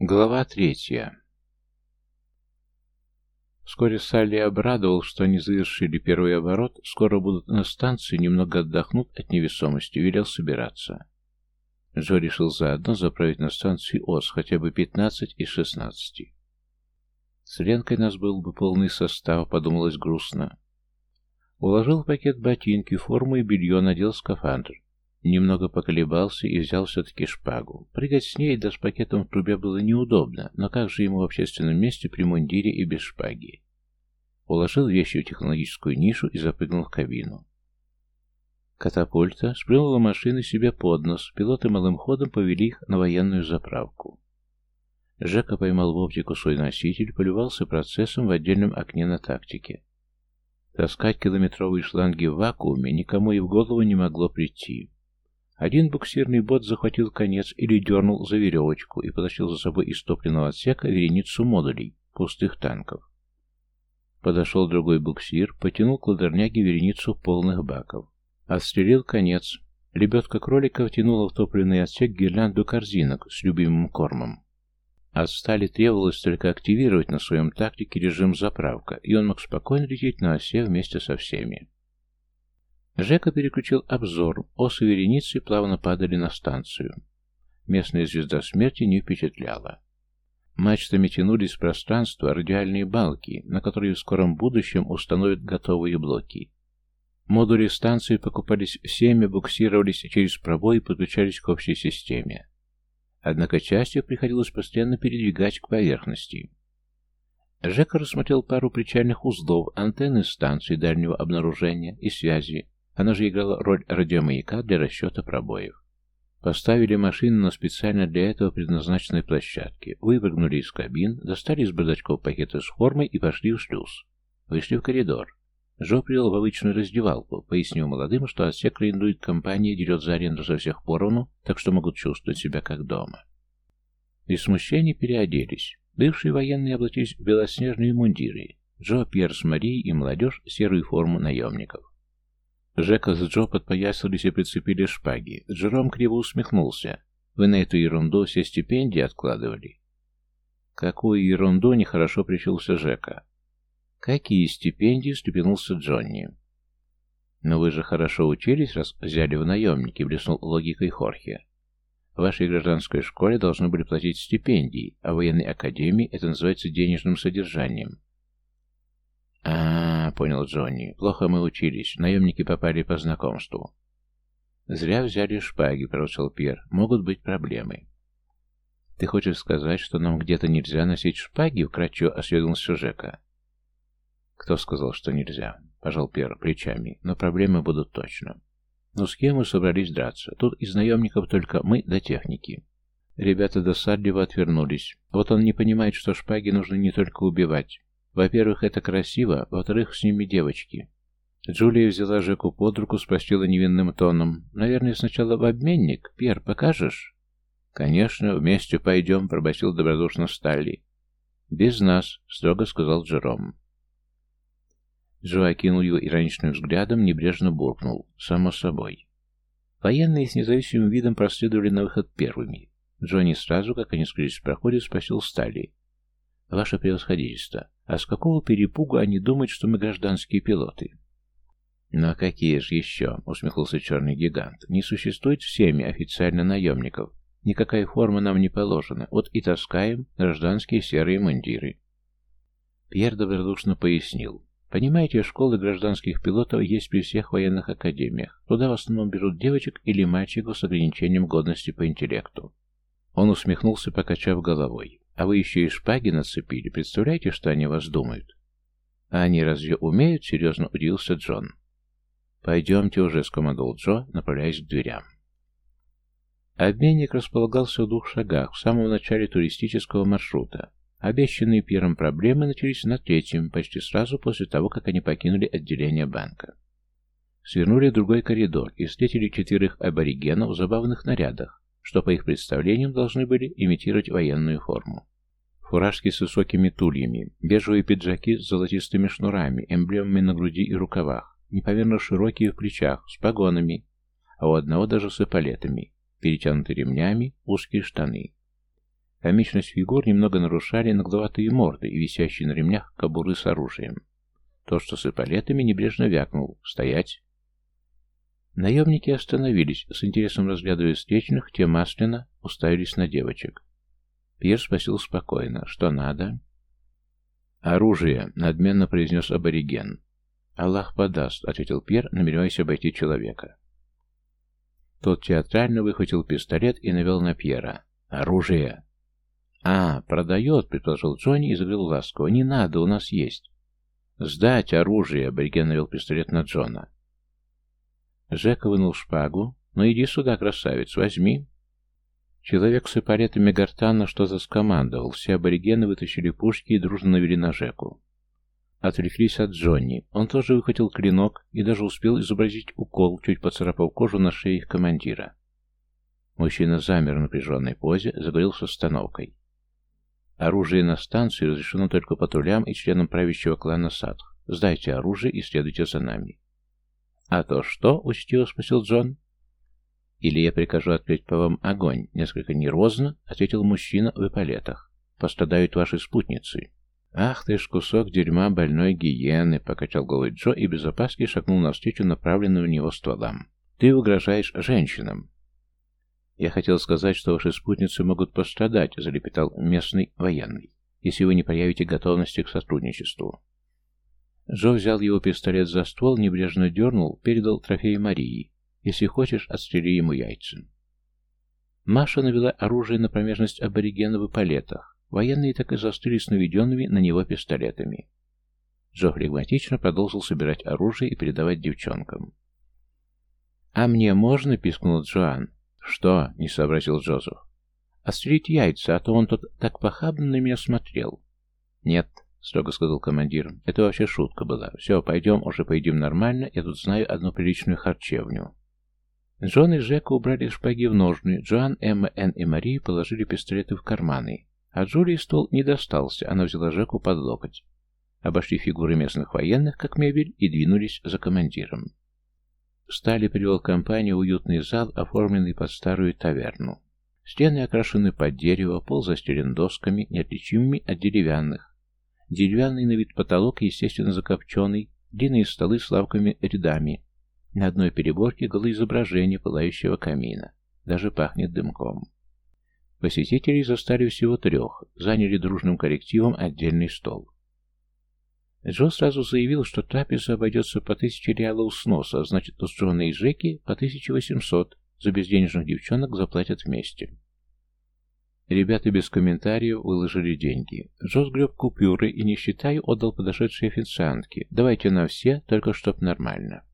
Глава третья Вскоре Салли обрадовал, что они завершили первый оборот, скоро будут на станции, немного отдохнут от невесомости, велел собираться. Джо решил заодно заправить на станции ОС хотя бы 15 из 16. С Ленкой нас был бы полный состав, подумалось грустно. Уложил в пакет ботинки, форму и белье, надел скафандр. Немного поколебался и взял все-таки шпагу. Прыгать с ней, да с пакетом в трубе было неудобно, но как же ему в общественном месте при мундире и без шпаги? Уложил вещи в технологическую нишу и запрыгнул в кабину. Катапульта спрыгнула машины себе под нос, пилоты малым ходом повели их на военную заправку. Жека поймал в оптику свой носитель, полювался процессом в отдельном окне на тактике. Таскать километровые шланги в вакууме никому и в голову не могло прийти. Один буксирный бот захватил конец или дернул за веревочку и потащил за собой из топливного отсека вереницу модулей, пустых танков. Подошел другой буксир, потянул к ладерняге вереницу полных баков. Отстрелил конец. Лебедка кролика втянула в топливный отсек гирлянду корзинок с любимым кормом. От стали требовалось только активировать на своем тактике режим заправка, и он мог спокойно лететь на осе вместе со всеми. Жека переключил обзор, осы вереницы плавно падали на станцию. Местная звезда смерти не впечатляла. Мачтами тянулись в пространство радиальные балки, на которые в скором будущем установят готовые блоки. Модули станции покупались всеми, буксировались через пробой и подключались к общей системе. Однако часть их приходилось постоянно передвигать к поверхности. Жека рассмотрел пару причальных узлов, антенны станции дальнего обнаружения и связи, она же играла роль радиомаяка для расчета пробоев. Поставили машину на специально для этого предназначенной площадке, выпрыгнули из кабин, достали из бардачков пакеты с формой и пошли в шлюз. Вышли в коридор. Жо привел в обычную раздевалку, пояснил молодым, что отсек арендует компания, дерет за аренду за всех поровну, так что могут чувствовать себя как дома. Из смущения переоделись. Бывшие военные облачились в белоснежные мундиры. Джо, Пьер с Марией и молодежь серую форму наемников. Жека с Джо подпоясались и прицепили шпаги. Джером криво усмехнулся. Вы на эту ерунду все стипендии откладывали? Какую ерунду, нехорошо причился Жека. Какие стипендии, ступенулся Джонни. Но вы же хорошо учились, раз взяли в наемники, блеснул логикой Хорхе. В вашей гражданской школе должны были платить стипендии, а в военной академии это называется денежным содержанием. Понял Джонни. «Плохо мы учились. Наемники попали по знакомству». «Зря взяли шпаги», — пророчил Пьер. «Могут быть проблемы». «Ты хочешь сказать, что нам где-то нельзя носить шпаги?» — вкратчиво осведомился Жека. «Кто сказал, что нельзя?» — пожал Пьер плечами. «Но проблемы будут точно». «Ну с кем мы собрались драться? Тут из наемников только мы до техники». Ребята досадливо отвернулись. Вот он не понимает, что шпаги нужно не только убивать. Во-первых, это красиво, во-вторых, с ними девочки. Джулия взяла Жеку под руку, спросила невинным тоном. «Наверное, сначала в обменник. Пьер, покажешь?» «Конечно, вместе пойдем», — пробасил добродушно Сталли. «Без нас», — строго сказал Джером. Джо окинул его ироничным взглядом, небрежно буркнул. «Само собой». Военные с независимым видом проследовали на выход первыми. Джонни сразу, как они скрылись в проходе, спросил Сталли. «Ваше превосходительство, а с какого перепугу они думают, что мы гражданские пилоты? «Ну какие же еще?» — усмехнулся черный гигант. «Не существует всеми официально наемников. Никакая форма нам не положена. Вот и таскаем гражданские серые мундиры». Пьер добродушно пояснил. «Понимаете, школы гражданских пилотов есть при всех военных академиях. Туда в основном берут девочек или мальчиков с ограничением годности по интеллекту». Он усмехнулся, покачав головой. А вы еще и шпаги нацепили. Представляете, что они вас думают? А они разве умеют? Серьезно удивился Джон. Пойдемте уже, скомандовал Джо, направляясь к дверям. Обменник располагался в двух шагах, в самом начале туристического маршрута. Обещанные первым проблемы начались на третьем, почти сразу после того, как они покинули отделение банка. Свернули в другой коридор и встретили четверых аборигенов в забавных нарядах, что, по их представлениям, должны были имитировать военную форму. Фуражки с высокими тульями, бежевые пиджаки с золотистыми шнурами, эмблемами на груди и рукавах, непомерно широкие в плечах, с погонами, а у одного даже с эполетами, перетянуты ремнями, узкие штаны. Комичность фигур немного нарушали нагловатые морды и висящие на ремнях кобуры с оружием. То, что с эполетами, небрежно вякнул. «Стоять!» Наемники остановились, с интересом разглядывая встречных, те масляно уставились на девочек. Пьер спросил спокойно, что надо. «Оружие», — надменно произнес абориген. «Аллах подаст», — ответил Пьер, намереваясь обойти человека. Тот театрально выхватил пистолет и навел на Пьера. «Оружие!» «А, продает», — предположил Джонни и заговорил ласково. «Не надо, у нас есть». «Сдать оружие!» — абориген навел пистолет на Джона. Жека вынул шпагу. «Ну иди сюда, красавец, возьми». Человек с эполетами гортанно что-то скомандовал. Все аборигены вытащили пушки и дружно навели на Жеку. Отвлеклись от Джонни. Он тоже выхватил клинок и даже успел изобразить укол, чуть поцарапав кожу на шее их командира. Мужчина замер в напряженной позе, заговорил с остановкой. Оружие на станции разрешено только патрулям и членам правящего клана Садх. Сдайте оружие и следуйте за нами. «А то что?» — учтиво спросил Джон. «Или я прикажу открыть по вам огонь?» — несколько нервозно ответил мужчина в эполетах. «Пострадают ваши спутницы». «Ах ты ж кусок дерьма больной гиены!» — покачал головой Джо и без опаски шагнул навстречу направленным в него стволам. «Ты угрожаешь женщинам!» «Я хотел сказать, что ваши спутницы могут пострадать», — залепетал местный военный, «если вы не проявите готовности к сотрудничеству». Джо взял его пистолет за ствол, небрежно дернул, передал трофей Марии. «Если хочешь, отстрели ему яйца». Маша навела оружие на промежность аборигенов в палетах. Военные так и застыли с наведенными на него пистолетами. Джо флегматично продолжил собирать оружие и передавать девчонкам. «А мне можно?» — пискнул Джоан. «Что?» — не сообразил Джозеф. «Отстрелить яйца, а то он тут так похабно на меня смотрел». «Нет», — строго сказал командир, — «это вообще шутка была. Все, пойдем, уже поедим нормально, я тут знаю одну приличную харчевню». Джон и Жека убрали шпаги в ножны, Джоан, Эмма, Энн и Мария положили пистолеты в карманы. А Джулии стол не достался, она взяла Жеку под локоть. Обошли фигуры местных военных, как мебель, и двинулись за командиром. Стали привел компанию в уютный зал, оформленный под старую таверну. Стены окрашены под дерево, пол застелен досками, неотличимыми от деревянных. Деревянный на вид потолок, естественно, закопченный, длинные столы с лавками рядами. На одной переборке голые изображения пылающего камина. Даже пахнет дымком. Посетителей застали всего трех, заняли дружным коллективом отдельный стол. Джо сразу заявил, что трапеза обойдется по тысяче реалов сноса, а значит, у Джона и Жеки по 1800, за безденежных девчонок заплатят вместе. Ребята без комментариев выложили деньги. Джо сгреб купюры и, не считая, отдал подошедшей официантке. «Давайте на все, только чтоб нормально».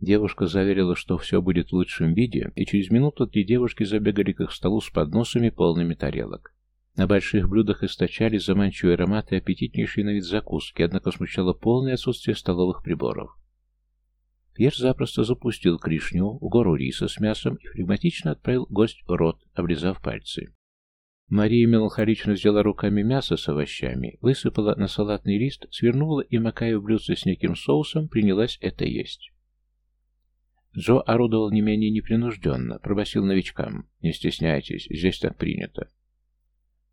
Девушка заверила, что все будет в лучшем виде, и через минуту три девушки забегали к их столу с подносами, полными тарелок. На больших блюдах источали заманчивые ароматы аппетитнейшие на вид закуски, однако смущало полное отсутствие столовых приборов. Пьер запросто запустил кришню, гору риса с мясом и флегматично отправил гость в рот, облизав пальцы. Мария меланхолично взяла руками мясо с овощами, высыпала на салатный лист, свернула и, макая в блюдце с неким соусом, принялась это есть. Джо орудовал не менее непринужденно, пробасил новичкам. «Не стесняйтесь, здесь так принято».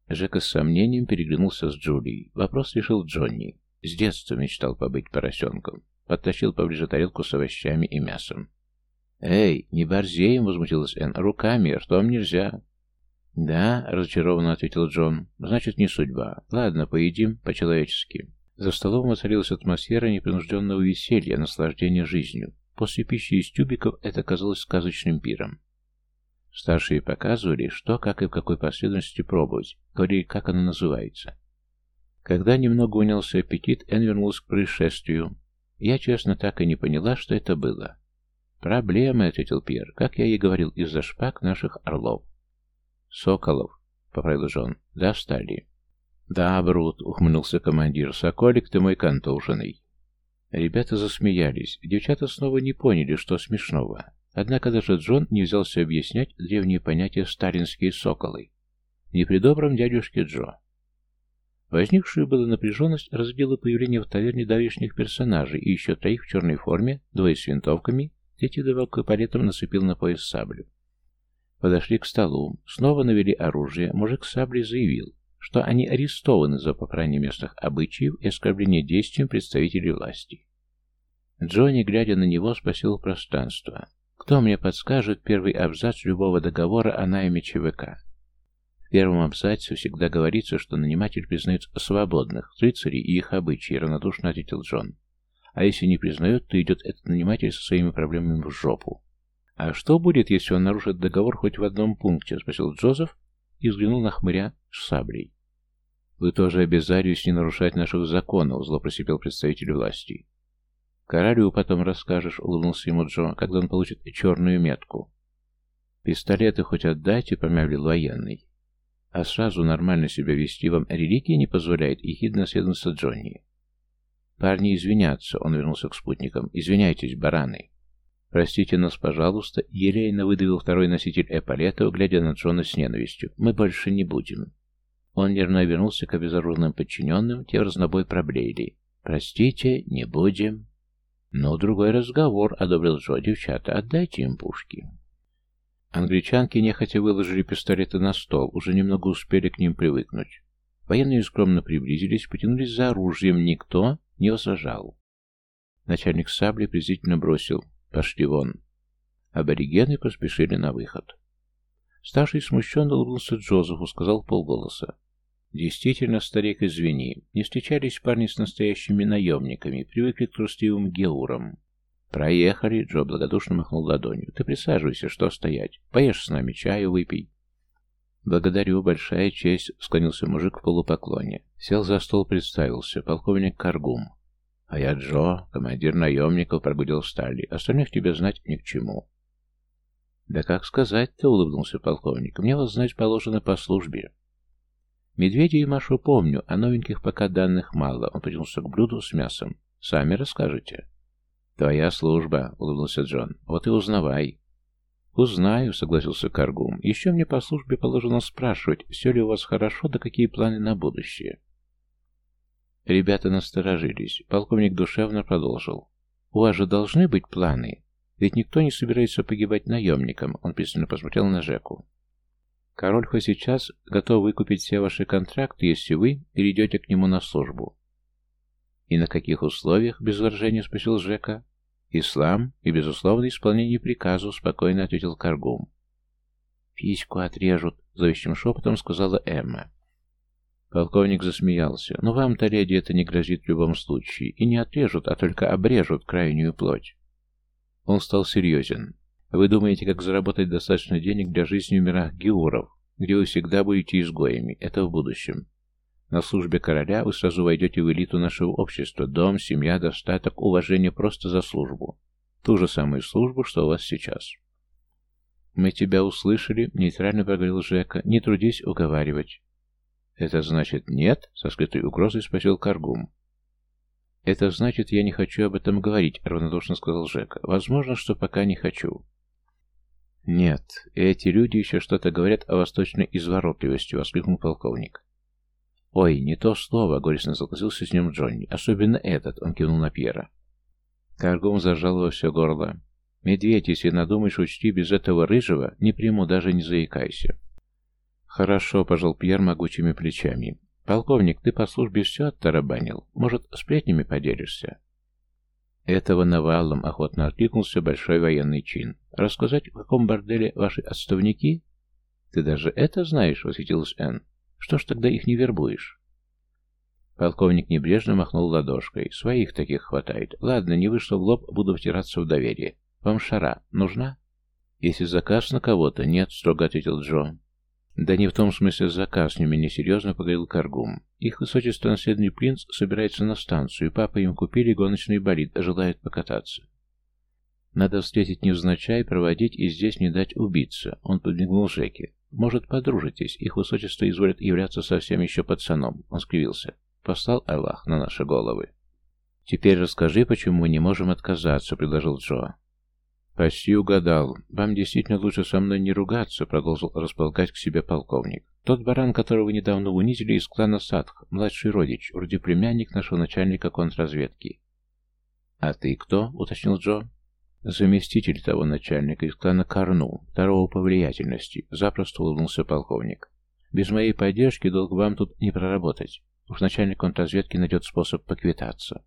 Жека с сомнением переглянулся с Джулией. Вопрос решил Джонни. С детства мечтал побыть поросенком. Подтащил поближе тарелку с овощами и мясом. «Эй, не борзеем!» — возмутилась Энн. «Руками, а что вам нельзя?» «Да», — разочарованно ответил Джон. «Значит, не судьба. Ладно, поедим по-человечески». За столом воцарилась атмосфера непринужденного веселья, наслаждения жизнью. После пищи из тюбиков это казалось сказочным пиром. Старшие показывали, что, как и в какой последовательности пробовать, говорили, как оно называется. Когда немного унялся аппетит, Эн вернулась к происшествию. Я, честно, так и не поняла, что это было. «Проблемы», — ответил Пьер, — «как я и говорил, из-за шпаг наших орлов». «Соколов», — поправил Джон, — «достали». «Да, Брут», — ухмыльнулся командир, — «соколик ты мой контуженный». Ребята засмеялись. Девчата снова не поняли, что смешного. Однако даже Джон не взялся объяснять древние понятия «сталинские соколы». Не при добром дядюшке Джо. Возникшую была напряженность разделила появление в таверне давешних персонажей и еще троих в черной форме, двое с винтовками, третий добавкой палетом нацепил на пояс саблю. Подошли к столу, снова навели оружие, мужик с саблей заявил, что они арестованы за попрание местных обычаев и оскорбление действием представителей власти. Джонни, глядя на него, спросил пространство. «Кто мне подскажет первый абзац любого договора о найме ЧВК?» В первом абзаце всегда говорится, что наниматель признает свободных, рыцарей и их обычаи, равнодушно ответил Джон. А если не признает, то идет этот наниматель со своими проблемами в жопу. «А что будет, если он нарушит договор хоть в одном пункте?» — спросил Джозеф и взглянул на хмыря с саблей. «Вы тоже обязались не нарушать наших законов», — зло просипел представитель власти. «Королю потом расскажешь», — улыбнулся ему Джо, — «когда он получит черную метку». «Пистолеты хоть отдайте», — промявлил военный. «А сразу нормально себя вести вам религия не позволяет», — ехидно следовался Джонни. «Парни извинятся», — он вернулся к спутникам. «Извиняйтесь, бараны». «Простите нас, пожалуйста», — елейно выдавил второй носитель эполета, глядя на Джона с ненавистью. «Мы больше не будем». Он нервно вернулся к обезоруженным подчиненным, те в разнобой проблеяли. «Простите, не будем». «Но другой разговор», — одобрил Джо. «Девчата, отдайте им пушки». Англичанки нехотя выложили пистолеты на стол, уже немного успели к ним привыкнуть. Военные скромно приблизились, потянулись за оружием, никто не возражал. Начальник сабли презрительно бросил «Пошли вон». Аборигены поспешили на выход. Старший смущенно улыбнулся Джозефу, сказал полголоса. Действительно, старик, извини. Не встречались парни с настоящими наемниками, привыкли к трусливым геурам. Проехали, Джо благодушно махнул ладонью. Ты присаживайся, что стоять. Поешь с нами, чаю выпей. Благодарю, большая честь, склонился мужик в полупоклоне. Сел за стол, представился. Полковник Каргум. А я Джо, командир наемников, прогудел Стали. Остальных тебе знать ни к чему. Да как сказать-то, улыбнулся полковник. Мне вас знать положено по службе. Медведя и Машу помню, а новеньких пока данных мало. Он потянулся к блюду с мясом. Сами расскажете. Твоя служба, улыбнулся Джон. Вот и узнавай. Узнаю, согласился Каргум. Еще мне по службе положено спрашивать, все ли у вас хорошо, да какие планы на будущее. Ребята насторожились. Полковник душевно продолжил. У вас же должны быть планы. Ведь никто не собирается погибать наемникам. Он пристально посмотрел на Жеку. Король хоть сейчас готов выкупить все ваши контракты, если вы перейдете к нему на службу. И на каких условиях, без выражения спросил Жека. Ислам и безусловное исполнение приказа, спокойно ответил Каргум. Письку отрежут, зловещим шепотом сказала Эмма. Полковник засмеялся. «Но вам-то, леди, это не грозит в любом случае. И не отрежут, а только обрежут крайнюю плоть». Он стал серьезен. Вы думаете, как заработать достаточно денег для жизни в мирах Геуров, где вы всегда будете изгоями. Это в будущем. На службе короля вы сразу войдете в элиту нашего общества. Дом, семья, достаток, уважение просто за службу. Ту же самую службу, что у вас сейчас. «Мы тебя услышали», — нейтрально проговорил Жека. «Не трудись уговаривать». «Это значит нет?» — со скрытой угрозой спросил Каргум. «Это значит, я не хочу об этом говорить», — равнодушно сказал Жека. «Возможно, что пока не хочу. «Нет, эти люди еще что-то говорят о восточной изворотливости», — воскликнул полковник. «Ой, не то слово», — горестно согласился с ним Джонни. «Особенно этот», — он кивнул на Пьера. Каргум зажал во все горло. «Медведь, если надумаешь, учти, без этого рыжего не приму, даже не заикайся». «Хорошо», — пожал Пьер могучими плечами. «Полковник, ты по службе все оттарабанил. Может, сплетнями поделишься?» Этого навалом охотно откликнулся большой военный чин. «Рассказать, в каком борделе ваши отставники?» «Ты даже это знаешь?» — восхитилась Энн. «Что ж тогда их не вербуешь?» Полковник небрежно махнул ладошкой. «Своих таких хватает. Ладно, не вышло в лоб, буду втираться в доверие. Вам шара нужна?» «Если заказ на кого-то, нет», — строго ответил Джо. «Да не в том смысле заказ, не менее серьезно поговорил Каргум. Их высочество наследный принц собирается на станцию, папа им купили гоночный болид, желает покататься. Надо встретить невзначай, проводить и здесь не дать убиться. Он подмигнул Жеке. Может, подружитесь, их высочество изволит являться совсем еще пацаном. Он скривился. Послал Аллах на наши головы. «Теперь расскажи, почему мы не можем отказаться», — предложил Джо. «Почти угадал. Вам действительно лучше со мной не ругаться», — продолжил располагать к себе полковник. «Тот баран, которого недавно унизили из клана Садх, младший родич, вроде племянник нашего начальника контрразведки». «А ты кто?» — уточнил Джо. Заместитель того начальника из клана Карну, второго по влиятельности, запросто улыбнулся полковник. Без моей поддержки долго вам тут не проработать. Уж начальник контрразведки найдет способ поквитаться.